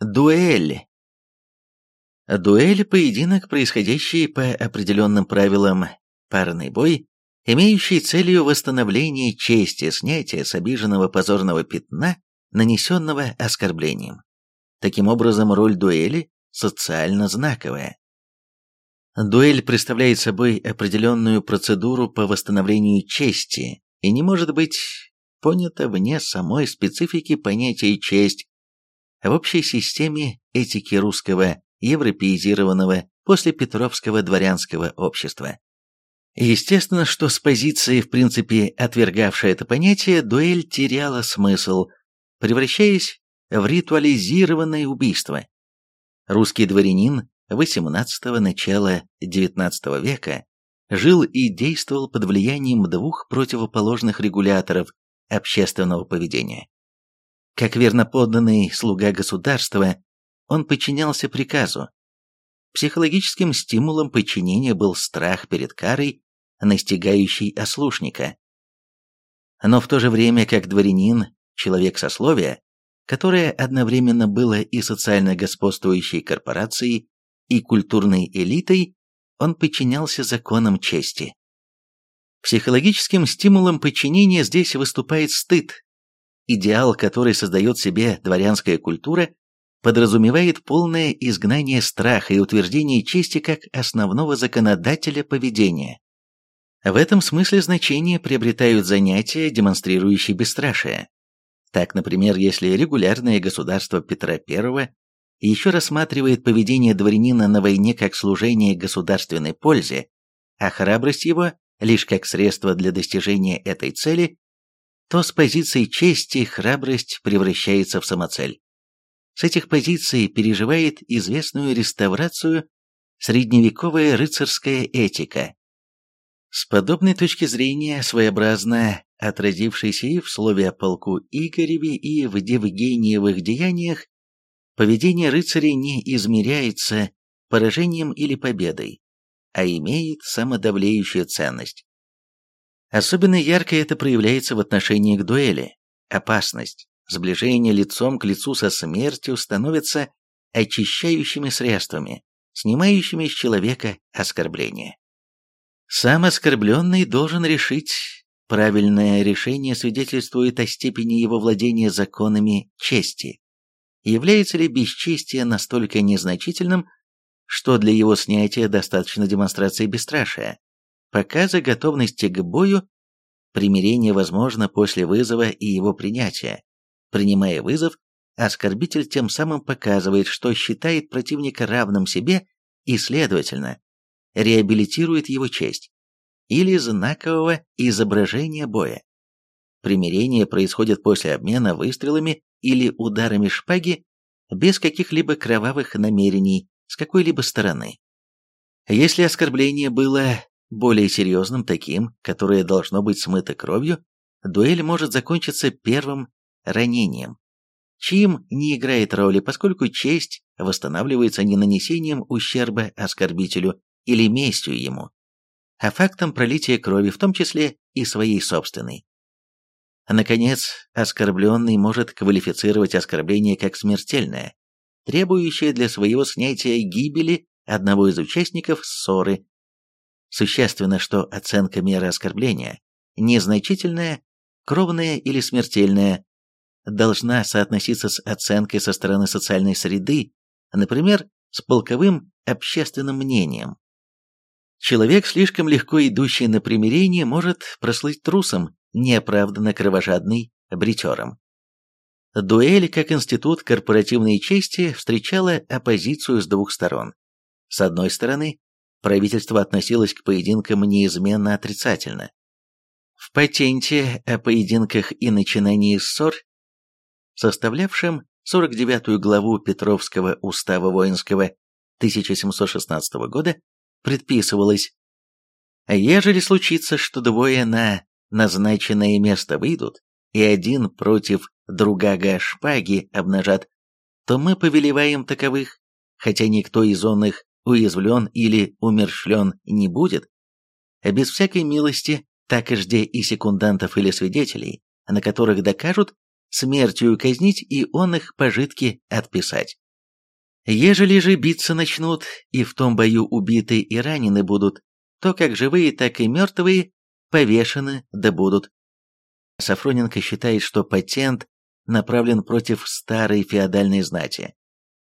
Дуэль. Дуэль – поединок, происходящий по определенным правилам, парный бой, имеющий целью восстановление чести, снятие с обиженного позорного пятна, нанесенного оскорблением. Таким образом, роль дуэли социально знаковая. Дуэль представляет собой определенную процедуру по восстановлению чести и не может быть понята вне самой специфики понятия «честь», в общей системе этики русского европеизированного после Петровского дворянского общества. Естественно, что с позиции, в принципе, отвергавшей это понятие, дуэль теряла смысл, превращаясь в ритуализированное убийство. Русский дворянин XVIII начала XIX века жил и действовал под влиянием двух противоположных регуляторов общественного поведения. Как верноподданный слуга государства, он подчинялся приказу. Психологическим стимулом подчинения был страх перед карой, настигающий ослушника. Но в то же время, как дворянин, человек сословия, которое одновременно было и социально господствующей корпорацией, и культурной элитой, он подчинялся законам чести. Психологическим стимулом подчинения здесь выступает стыд, Идеал, который создает себе дворянская культура, подразумевает полное изгнание страха и утверждение чести как основного законодателя поведения. В этом смысле значение приобретают занятия, демонстрирующие бесстрашие. Так, например, если регулярное государство Петра I еще рассматривает поведение дворянина на войне как служение государственной пользе, а храбрость его лишь как средство для достижения этой цели, то с позиции чести храбрость превращается в самоцель. С этих позиций переживает известную реставрацию средневековая рыцарская этика. С подобной точки зрения, своеобразно отразившейся и в слове о полку Игореве, и в Девгениевых деяниях, поведение рыцарей не измеряется поражением или победой, а имеет самодавлеющую ценность. Особенно ярко это проявляется в отношении к дуэли. Опасность, сближение лицом к лицу со смертью становятся очищающими средствами, снимающими с человека оскорбление. Сам оскорбленный должен решить, правильное решение свидетельствует о степени его владения законами чести. Является ли бесчестие настолько незначительным, что для его снятия достаточно демонстрации бесстрашия, Показа готовности к бою, примирение возможно после вызова и его принятия. Принимая вызов, оскорбитель тем самым показывает, что считает противника равным себе и, следовательно, реабилитирует его честь. Или знакового изображения боя. Примирение происходит после обмена выстрелами или ударами шпаги без каких-либо кровавых намерений с какой-либо стороны. Если оскорбление было более серьезным, таким, которое должно быть смыто кровью, дуэль может закончиться первым ранением, чьим не играет роли, поскольку честь восстанавливается не нанесением ущерба оскорбителю или местью ему, а фактом пролития крови, в том числе и своей собственной. Наконец, оскорбленный может квалифицировать оскорбление как смертельное, требующее для своего снятия гибели одного из участников ссоры Существенно, что оценка меры оскорбления, незначительная, кровная или смертельная, должна соотноситься с оценкой со стороны социальной среды, например, с полковым общественным мнением. Человек, слишком легко идущий на примирение, может прослыть трусом, неоправданно кровожадный бритером. Дуэль как институт корпоративной чести встречала оппозицию с двух сторон. С одной стороны, правительство относилось к поединкам неизменно отрицательно. В патенте о поединках и начинании ссор, составлявшем 49-ю главу Петровского устава воинского 1716 года, предписывалось «Ежели случится, что двое на назначенное место выйдут, и один против другага шпаги обнажат, то мы повелеваем таковых, хотя никто из он уязвлен или умершлен не будет, а без всякой милости, так и жде и секундантов или свидетелей, на которых докажут, смертью казнить и он их пожитки отписать. Ежели же биться начнут, и в том бою убиты и ранены будут, то как живые, так и мертвые повешены да будут. Сафроненко считает, что патент направлен против старой феодальной знати.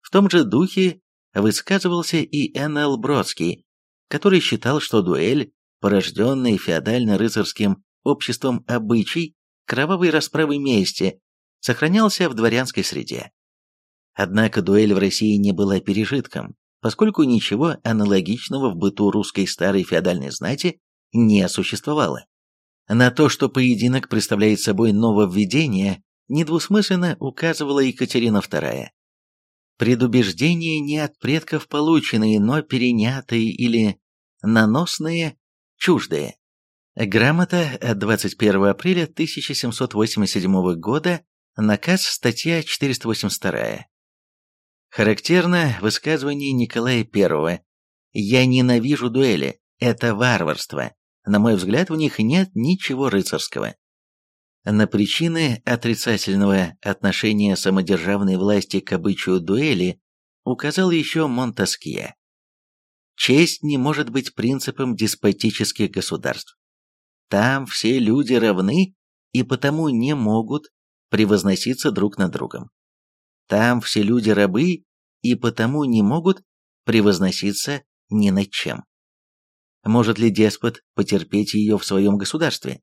В том же духе высказывался и Н.Л. Бродский, который считал, что дуэль, порожденный феодально-рыцарским обществом обычай, кровавой расправы мести, сохранялся в дворянской среде. Однако дуэль в России не была пережитком, поскольку ничего аналогичного в быту русской старой феодальной знати не существовало. На то, что поединок представляет собой нововведение, недвусмысленно указывала Екатерина II. Предубеждения не от предков полученные, но перенятые или наносные, чуждые. Грамота от 21 апреля 1787 года, наказ статья 482. Характерно высказывание Николая I. «Я ненавижу дуэли, это варварство. На мой взгляд, в них нет ничего рыцарского». На причины отрицательного отношения самодержавной власти к обычаю дуэли указал еще Монтаскье. Честь не может быть принципом деспотических государств. Там все люди равны и потому не могут превозноситься друг над другом. Там все люди рабы и потому не могут превозноситься ни над чем. Может ли деспот потерпеть ее в своем государстве?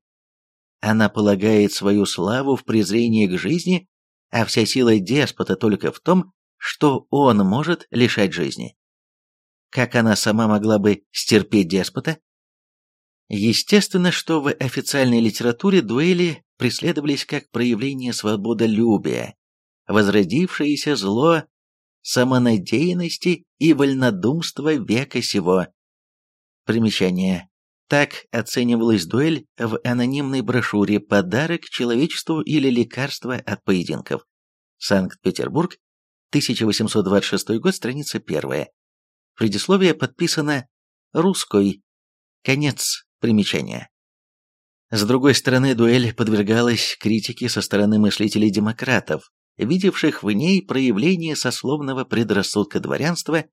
Она полагает свою славу в презрении к жизни, а вся сила деспота только в том, что он может лишать жизни. Как она сама могла бы стерпеть деспота? Естественно, что в официальной литературе дуэли преследовались как проявление свободолюбия, возродившееся зло самонадеянности и вольнодумства века сего. Примечание. Так оценивалась дуэль в анонимной брошюре «Подарок человечеству или лекарство от поединков». Санкт-Петербург, 1826 год, страница 1. Предисловие подписано «Русской». Конец примечания. С другой стороны, дуэль подвергалась критике со стороны мыслителей-демократов, видевших в ней проявление сословного предрассудка дворянства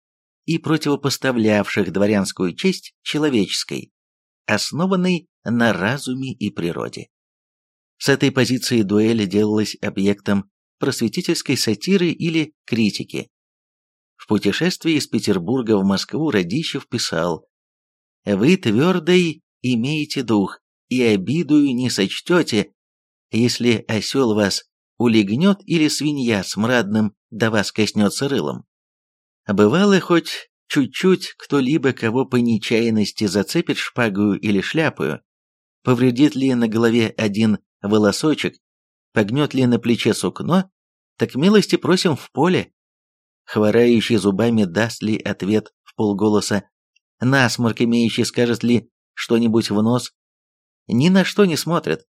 и противопоставлявших дворянскую честь человеческой основанный на разуме и природе. С этой позиции дуэль делалась объектом просветительской сатиры или критики. В путешествии из Петербурга в Москву Радищев писал «Вы твердый имеете дух, и обидую не сочтете, если осел вас улегнет или свинья с мрадным до вас коснется рылом. Бывало хоть Чуть-чуть кто-либо, кого по нечаянности зацепит шпагою или шляпою, повредит ли на голове один волосочек, погнет ли на плече сукно, так милости просим в поле. Хворающий зубами даст ли ответ в полголоса, насморк имеющий скажет ли что-нибудь в нос. Ни на что не смотрят.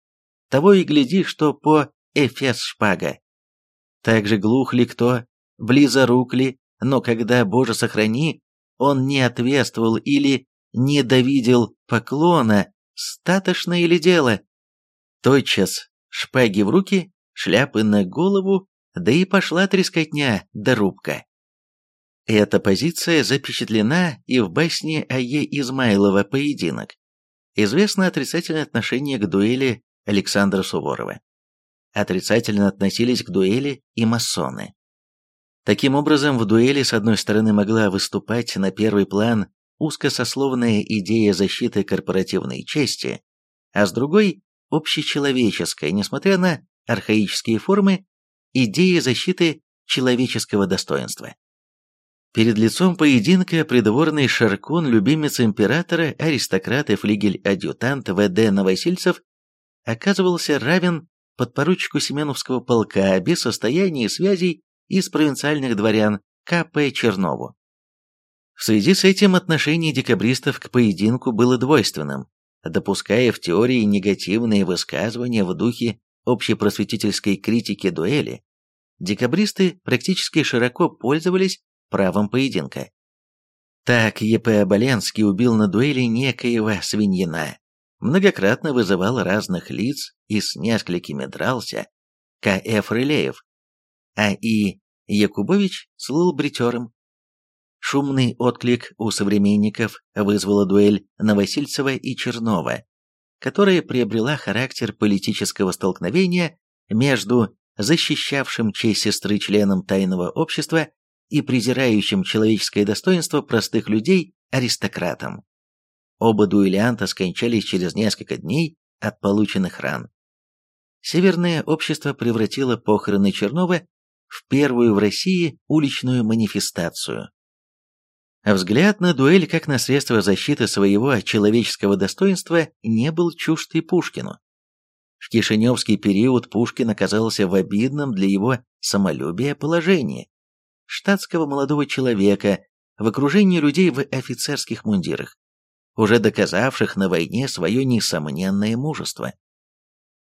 Того и гляди, что по эфес шпага. Так же глух ли кто, близорук ли, но когда, Боже сохрани, он не ответствовал или не довидел поклона, статочное ли дело. Тотчас шпаги в руки, шляпы на голову, да и пошла трескотня да рубка. Эта позиция запечатлена и в басне А.Е. Измайлова «Поединок». Известно отрицательное отношение к дуэли Александра Суворова. Отрицательно относились к дуэли и масоны. Таким образом, в дуэли с одной стороны могла выступать на первый план узкосословная идея защиты корпоративной чести, а с другой – общечеловеческая, несмотря на архаические формы, идея защиты человеческого достоинства. Перед лицом поединка придворный Шаркун, любимец императора, аристократ и флигель-адъютант В.Д. Новосильцев, оказывался равен подпоручику Семеновского полка без состояния и связей из провинциальных дворян К.П. Чернову. В связи с этим отношение декабристов к поединку было двойственным, допуская в теории негативные высказывания в духе общепросветительской критики дуэли, декабристы практически широко пользовались правом поединка. Так Е.П. Оболенский убил на дуэли некоего Свиньина, многократно вызывал разных лиц и с несколькими дрался К.Ф. Рылеев, а И. Якубович слыл бритером, Шумный отклик у современников вызвала дуэль Новосильцева и Чернова, которая приобрела характер политического столкновения между защищавшим честь сестры членом тайного общества и презирающим человеческое достоинство простых людей аристократом. Оба дуэлянта скончались через несколько дней от полученных ран. Северное общество превратило похороны Чернова в первую в России уличную манифестацию. Взгляд на дуэль как на средство защиты своего человеческого достоинства не был чужд и Пушкину. В Кишиневский период Пушкин оказался в обидном для его самолюбия положении штатского молодого человека в окружении людей в офицерских мундирах, уже доказавших на войне свое несомненное мужество.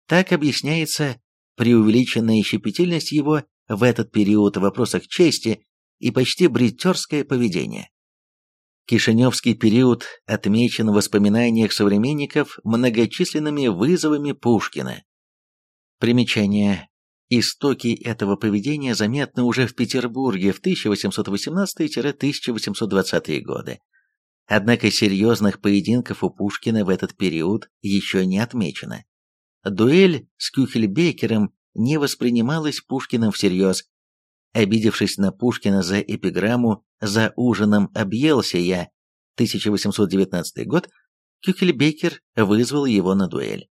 Так объясняется преувеличенная щепетильность его в этот период в вопросах чести и почти бритерское поведение. Кишиневский период отмечен в воспоминаниях современников многочисленными вызовами Пушкина. Примечание. Истоки этого поведения заметны уже в Петербурге в 1818-1820 годы. Однако серьезных поединков у Пушкина в этот период еще не отмечено. Дуэль с Кюхельбекером не воспринималась Пушкиным всерьез, Обидевшись на Пушкина за эпиграмму «За ужином объелся я» 1819 год, Кюхельбекер вызвал его на дуэль.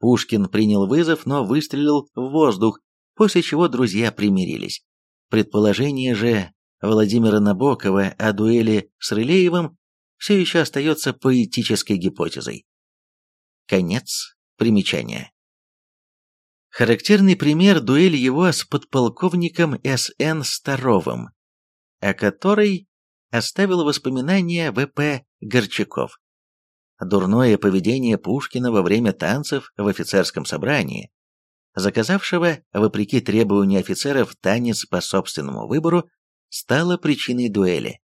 Пушкин принял вызов, но выстрелил в воздух, после чего друзья примирились. Предположение же Владимира Набокова о дуэли с Рылеевым все еще остается поэтической гипотезой. Конец примечания. Характерный пример дуэль его с подполковником С.Н. Старовым, о которой оставил воспоминания В.П. Горчаков. Дурное поведение Пушкина во время танцев в офицерском собрании, заказавшего, вопреки требованию офицеров, танец по собственному выбору, стало причиной дуэли.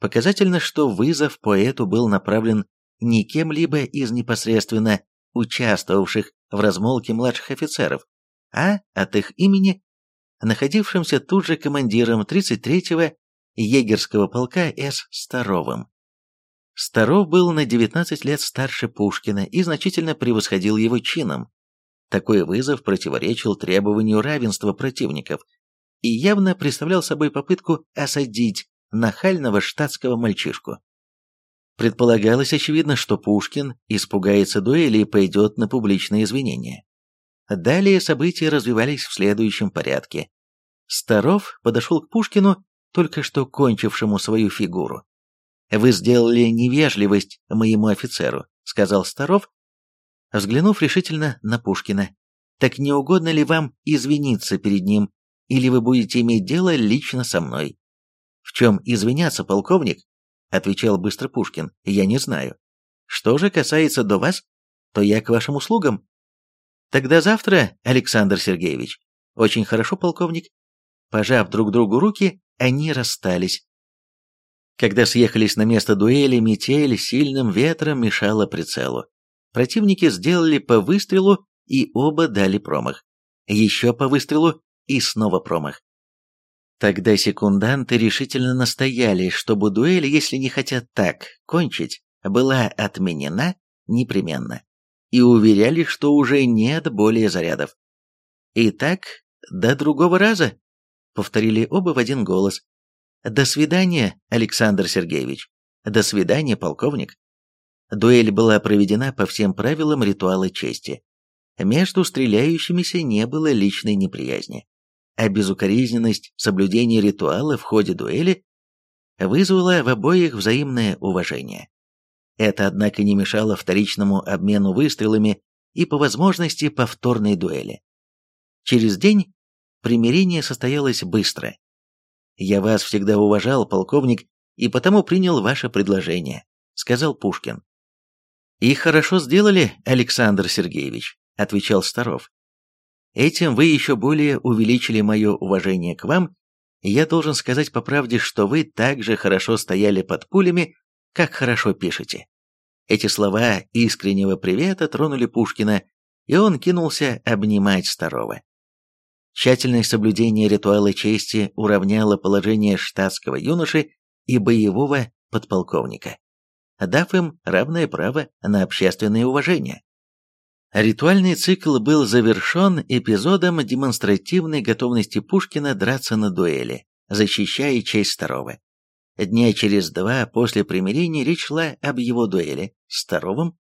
Показательно, что вызов поэту был направлен не кем-либо из непосредственно участвовавших в размолке младших офицеров, а от их имени находившимся тут же командиром 33-го егерского полка С. Старовым. Старов был на 19 лет старше Пушкина и значительно превосходил его чином. Такой вызов противоречил требованию равенства противников и явно представлял собой попытку осадить нахального штатского мальчишку. Предполагалось, очевидно, что Пушкин испугается дуэли и пойдет на публичные извинения. Далее события развивались в следующем порядке. Старов подошел к Пушкину, только что кончившему свою фигуру. «Вы сделали невежливость моему офицеру», — сказал Старов, взглянув решительно на Пушкина. «Так не угодно ли вам извиниться перед ним, или вы будете иметь дело лично со мной?» «В чем извиняться, полковник?» Отвечал быстро Пушкин, я не знаю. Что же касается до вас, то я к вашим услугам. Тогда завтра, Александр Сергеевич. Очень хорошо, полковник. Пожав друг другу руки, они расстались. Когда съехались на место дуэли, метель сильным ветром мешала прицелу. Противники сделали по выстрелу, и оба дали промах. Еще по выстрелу, и снова промах. Тогда секунданты решительно настояли, чтобы дуэль, если не хотят так кончить, была отменена непременно, и уверяли, что уже нет более зарядов. «Итак, до другого раза», — повторили оба в один голос. «До свидания, Александр Сергеевич. До свидания, полковник». Дуэль была проведена по всем правилам ритуала чести. Между стреляющимися не было личной неприязни а безукоризненность соблюдения ритуала в ходе дуэли вызвала в обоих взаимное уважение. Это, однако, не мешало вторичному обмену выстрелами и по возможности повторной дуэли. Через день примирение состоялось быстро. «Я вас всегда уважал, полковник, и потому принял ваше предложение», — сказал Пушкин. «И хорошо сделали, Александр Сергеевич», — отвечал Старов. Этим вы еще более увеличили мое уважение к вам, и я должен сказать по правде, что вы так же хорошо стояли под пулями, как хорошо пишете. Эти слова искреннего привета тронули Пушкина, и он кинулся обнимать Старого. Тщательное соблюдение ритуала чести уравняло положение штатского юноши и боевого подполковника, дав им равное право на общественное уважение. Ритуальный цикл был завершен эпизодом демонстративной готовности Пушкина драться на дуэли, защищая честь Старова. Дня через два после примирения речь шла об его дуэли с Старовым.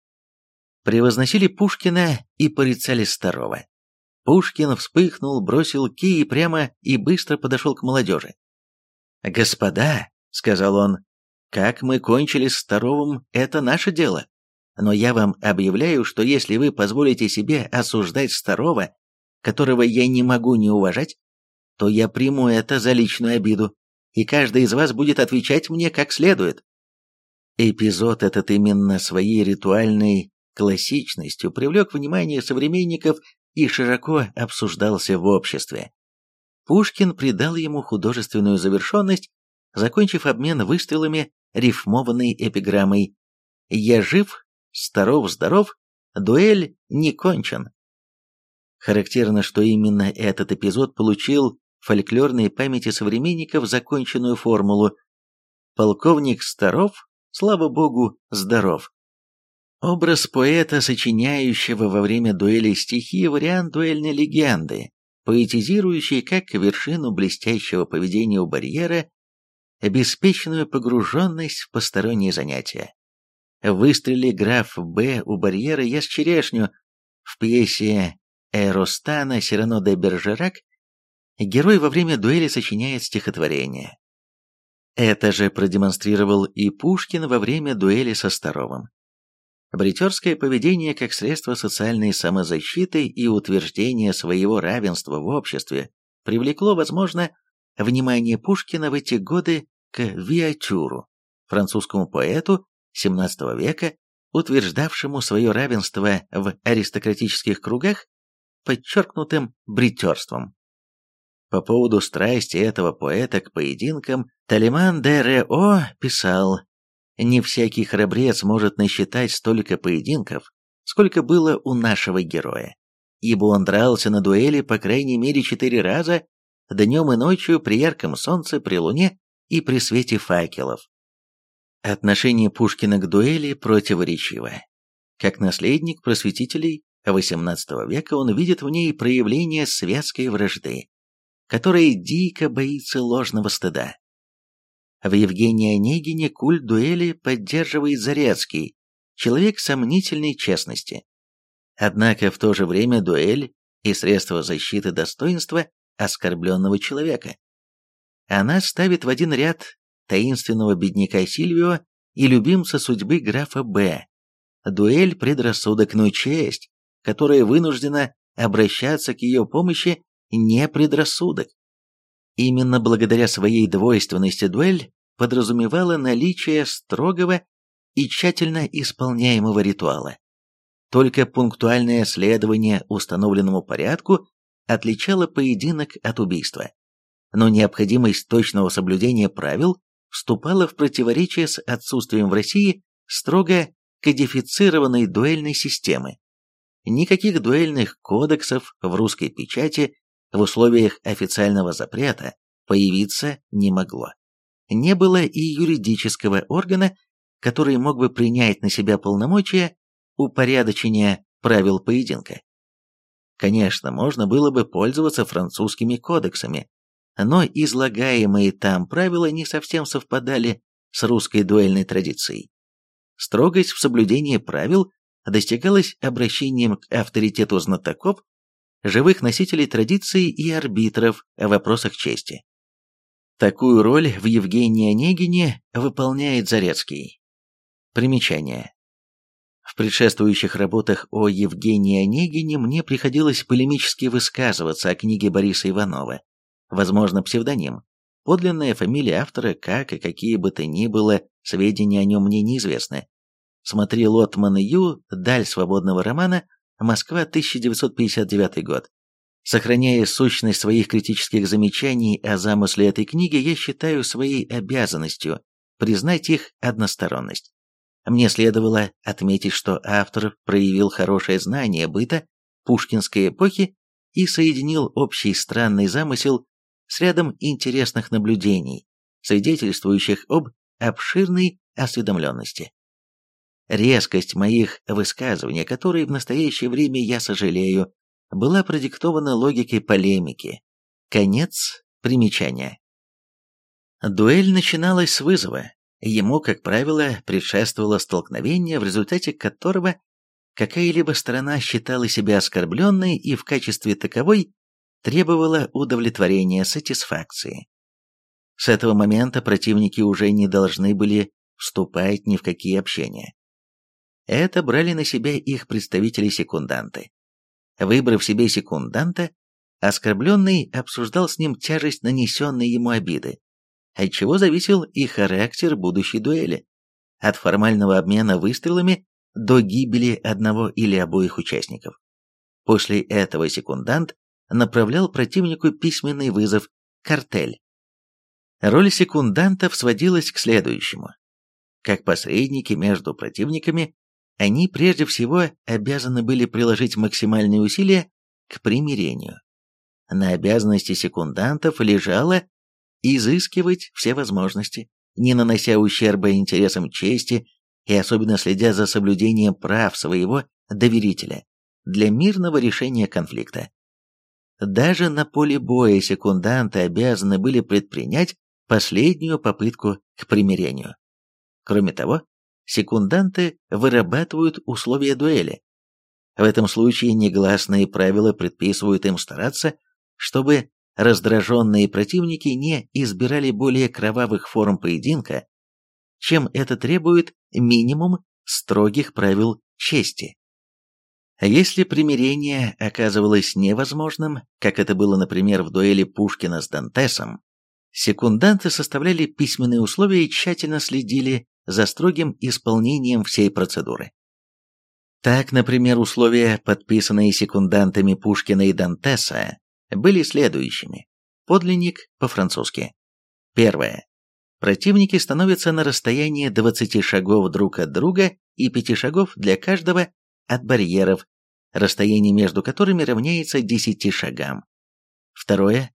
Превозносили Пушкина и порицали Старова. Пушкин вспыхнул, бросил кий прямо и быстро подошел к молодежи. «Господа», — сказал он, — «как мы кончили с Старовым, это наше дело. Но я вам объявляю, что если вы позволите себе осуждать Старова, которого я не могу не уважать, то я приму это за личную обиду, и каждый из вас будет отвечать мне как следует. Эпизод этот именно своей ритуальной классичностью привлек внимание современников и широко обсуждался в обществе. Пушкин придал ему художественную завершенность, закончив обмен выстрелами рифмованной эпиграммой «Я жив, Старов-здоров, дуэль не кончен. Характерно, что именно этот эпизод получил в фольклорной памяти современников законченную формулу «Полковник Старов, слава богу, здоров». Образ поэта, сочиняющего во время дуэли стихи, вариант дуэльной легенды, поэтизирующий как вершину блестящего поведения у барьера, обеспеченную погруженность в посторонние занятия. Выстрели граф Б. у барьера ест черешню в пьесе Эростана Сирано де Бержерак герой во время дуэли сочиняет стихотворение. Это же продемонстрировал и Пушкин во время дуэли со Старовым. Бритерское поведение как средство социальной самозащиты и утверждения своего равенства в обществе привлекло, возможно, внимание Пушкина в эти годы к Виатюру, французскому поэту, XVII века, утверждавшему свое равенство в аристократических кругах, подчеркнутым бритерством. По поводу страсти этого поэта к поединкам Талиман де Рео писал «Не всякий храбрец может насчитать столько поединков, сколько было у нашего героя, ибо он дрался на дуэли по крайней мере четыре раза, днем и ночью при ярком солнце, при луне и при свете факелов. Отношение Пушкина к дуэли противоречиво. Как наследник просветителей XVIII века он видит в ней проявление светской вражды, которая дико боится ложного стыда. В Евгении Онегине культ дуэли поддерживает Зарецкий, человек сомнительной честности. Однако в то же время дуэль и средство защиты достоинства оскорбленного человека. Она ставит в один ряд таинственного бедняка Сильвио и любимца судьбы графа Б. Дуэль предрассудок, но честь, которая вынуждена обращаться к ее помощи, не предрассудок. Именно благодаря своей двойственности дуэль подразумевала наличие строгого и тщательно исполняемого ритуала. Только пунктуальное следование установленному порядку отличало поединок от убийства. Но необходимость точного соблюдения правил вступала в противоречие с отсутствием в России строго кодифицированной дуэльной системы. Никаких дуэльных кодексов в русской печати в условиях официального запрета появиться не могло. Не было и юридического органа, который мог бы принять на себя полномочия упорядочения правил поединка. Конечно, можно было бы пользоваться французскими кодексами, но излагаемые там правила не совсем совпадали с русской дуэльной традицией. Строгость в соблюдении правил достигалась обращением к авторитету знатоков, живых носителей традиций и арбитров в вопросах чести. Такую роль в Евгении Онегине выполняет Зарецкий. Примечание. В предшествующих работах о Евгении Онегине мне приходилось полемически высказываться о книге Бориса Иванова, возможно, псевдоним. Подлинная фамилия автора, как и какие бы то ни было, сведения о нем мне неизвестны. Смотри Лотман Ю, Даль свободного романа, Москва, 1959 год. Сохраняя сущность своих критических замечаний о замысле этой книги, я считаю своей обязанностью признать их односторонность. Мне следовало отметить, что автор проявил хорошее знание быта пушкинской эпохи и соединил общий странный замысел с рядом интересных наблюдений, свидетельствующих об обширной осведомленности. Резкость моих высказываний, которые в настоящее время я сожалею, была продиктована логикой полемики. Конец примечания. Дуэль начиналась с вызова. Ему, как правило, предшествовало столкновение, в результате которого какая-либо сторона считала себя оскорбленной и в качестве таковой требовала удовлетворения сатисфакции. С этого момента противники уже не должны были вступать ни в какие общения. Это брали на себя их представители-секунданты. Выбрав себе секунданта, оскорбленный обсуждал с ним тяжесть нанесенной ему обиды, от чего зависел и характер будущей дуэли, от формального обмена выстрелами до гибели одного или обоих участников. После этого секундант направлял противнику письменный вызов «картель». Роль секундантов сводилась к следующему. Как посредники между противниками, они прежде всего обязаны были приложить максимальные усилия к примирению. На обязанности секундантов лежало изыскивать все возможности, не нанося ущерба интересам чести и особенно следя за соблюдением прав своего доверителя для мирного решения конфликта. Даже на поле боя секунданты обязаны были предпринять последнюю попытку к примирению. Кроме того, секунданты вырабатывают условия дуэли. В этом случае негласные правила предписывают им стараться, чтобы раздраженные противники не избирали более кровавых форм поединка, чем это требует минимум строгих правил чести. Если примирение оказывалось невозможным, как это было, например, в дуэли Пушкина с Дантесом, секунданты составляли письменные условия и тщательно следили за строгим исполнением всей процедуры. Так, например, условия, подписанные секундантами Пушкина и Дантеса, были следующими. Подлинник по-французски. Первое. Противники становятся на расстоянии 20 шагов друг от друга и 5 шагов для каждого от барьеров, расстояние между которыми равняется 10 шагам. Второе.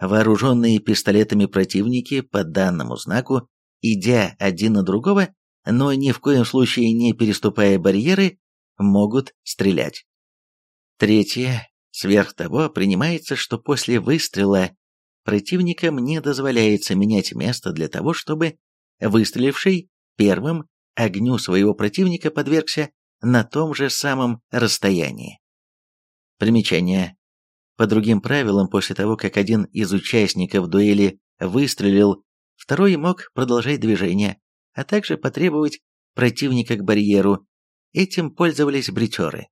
Вооруженные пистолетами противники по данному знаку идя один на другого, но ни в коем случае не переступая барьеры, могут стрелять. Третье. Сверх того, принимается, что после выстрела противникам не дозволяется менять место для того, чтобы выстреливший первым огню своего противника подвергся на том же самом расстоянии. Примечание. По другим правилам, после того, как один из участников дуэли выстрелил Второй мог продолжать движение, а также потребовать противника к барьеру. Этим пользовались бритеры.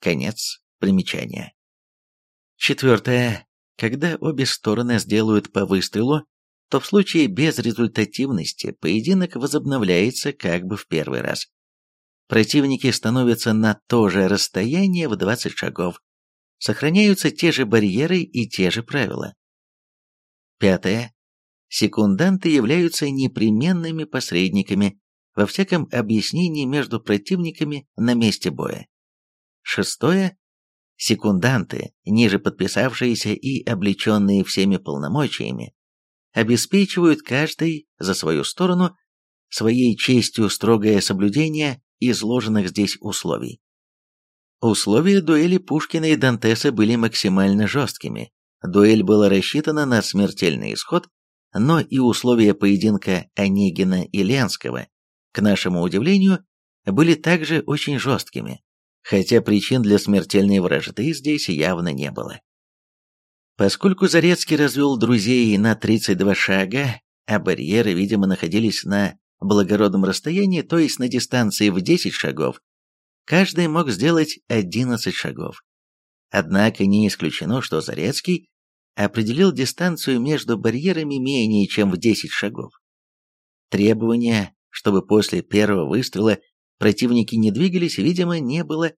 Конец примечания. Четвертое. Когда обе стороны сделают по выстрелу, то в случае безрезультативности поединок возобновляется как бы в первый раз. Противники становятся на то же расстояние в 20 шагов. Сохраняются те же барьеры и те же правила. Пятое секунданты являются непременными посредниками во всяком объяснении между противниками на месте боя. Шестое. Секунданты, ниже подписавшиеся и облеченные всеми полномочиями, обеспечивают каждый за свою сторону своей честью строгое соблюдение изложенных здесь условий. Условия дуэли Пушкина и Дантеса были максимально жесткими. Дуэль была рассчитана на смертельный исход, но и условия поединка Онегина и Ленского, к нашему удивлению, были также очень жесткими, хотя причин для смертельной вражды здесь явно не было. Поскольку Зарецкий развел друзей на 32 шага, а барьеры, видимо, находились на благородном расстоянии, то есть на дистанции в 10 шагов, каждый мог сделать 11 шагов. Однако не исключено, что Зарецкий определил дистанцию между барьерами менее чем в 10 шагов. Требования, чтобы после первого выстрела противники не двигались, видимо, не было,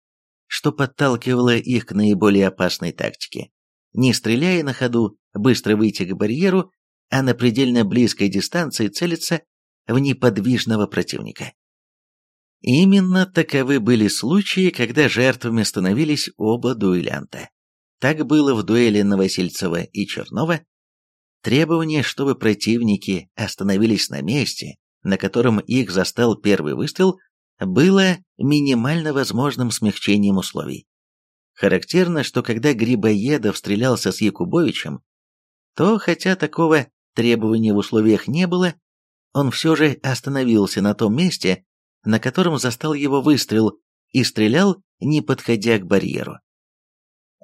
что подталкивало их к наиболее опасной тактике. Не стреляя на ходу, быстро выйти к барьеру, а на предельно близкой дистанции целиться в неподвижного противника. Именно таковы были случаи, когда жертвами становились оба дуэлянта. Так было в дуэли Новосельцева и Чернова, Требование, чтобы противники остановились на месте, на котором их застал первый выстрел, было минимально возможным смягчением условий. Характерно, что когда Грибоедов стрелялся с Якубовичем, то, хотя такого требования в условиях не было, он все же остановился на том месте, на котором застал его выстрел, и стрелял, не подходя к барьеру.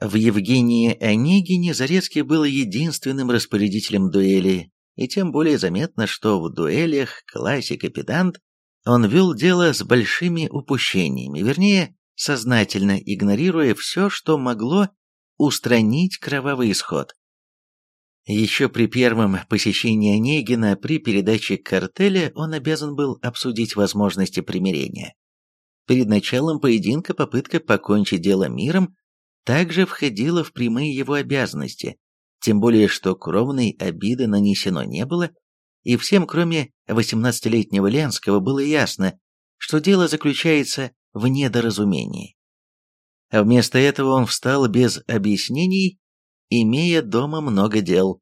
В Евгении Онегине Зарецкий был единственным распорядителем дуэли, и тем более заметно, что в дуэлях классик и педант он вел дело с большими упущениями, вернее, сознательно игнорируя все, что могло устранить кровавый исход. Еще при первом посещении Онегина при передаче картеля он обязан был обсудить возможности примирения. Перед началом поединка попытка покончить дело миром также входила в прямые его обязанности, тем более что кровной обиды нанесено не было, и всем, кроме 18-летнего Ленского, было ясно, что дело заключается в недоразумении. А вместо этого он встал без объяснений имея дома много дел.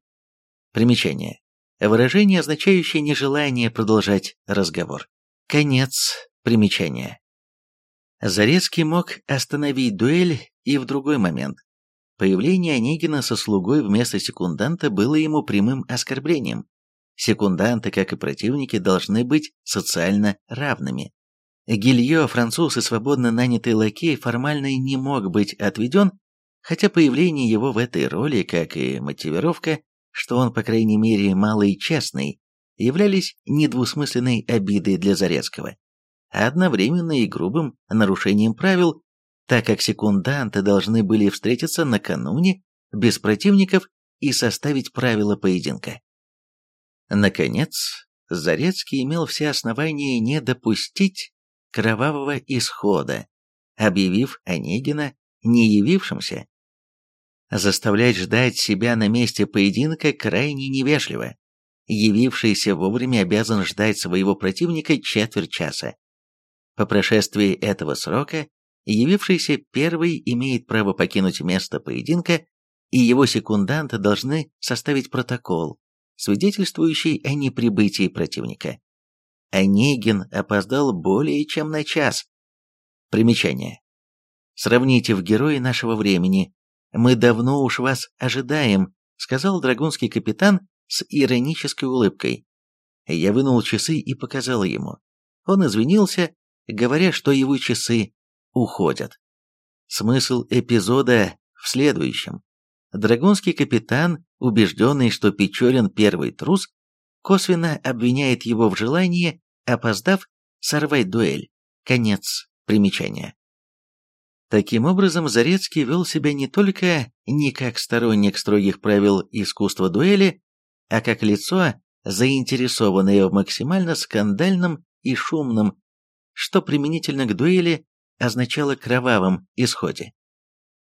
Примечание. Выражение, означающее нежелание продолжать разговор. Конец примечания. Зарецкий мог остановить дуэль и в другой момент. Появление Онегина со слугой вместо секунданта было ему прямым оскорблением. Секунданты, как и противники, должны быть социально равными. Гильё, француз и свободно нанятый лакей, формально не мог быть отведен хотя появление его в этой роли, как и мотивировка, что он, по крайней мере, малый честный, являлись недвусмысленной обидой для Зарецкого, а одновременно и грубым нарушением правил, так как секунданты должны были встретиться накануне, без противников, и составить правила поединка. Наконец, Зарецкий имел все основания не допустить кровавого исхода, объявив Онегина не явившимся Заставлять ждать себя на месте поединка крайне невежливо. Явившийся вовремя обязан ждать своего противника четверть часа. По прошествии этого срока, явившийся первый имеет право покинуть место поединка, и его секунданты должны составить протокол, свидетельствующий о неприбытии противника. Онегин опоздал более чем на час. Примечание. Сравните в герои нашего времени «Мы давно уж вас ожидаем», — сказал драгунский капитан с иронической улыбкой. Я вынул часы и показал ему. Он извинился, говоря, что его часы уходят. Смысл эпизода в следующем. Драгунский капитан, убежденный, что Печорин первый трус, косвенно обвиняет его в желании, опоздав, сорвать дуэль. Конец примечания. Таким образом, Зарецкий вел себя не только не как сторонник строгих правил искусства дуэли, а как лицо, заинтересованное в максимально скандальном и шумном, что применительно к дуэли означало кровавом исходе.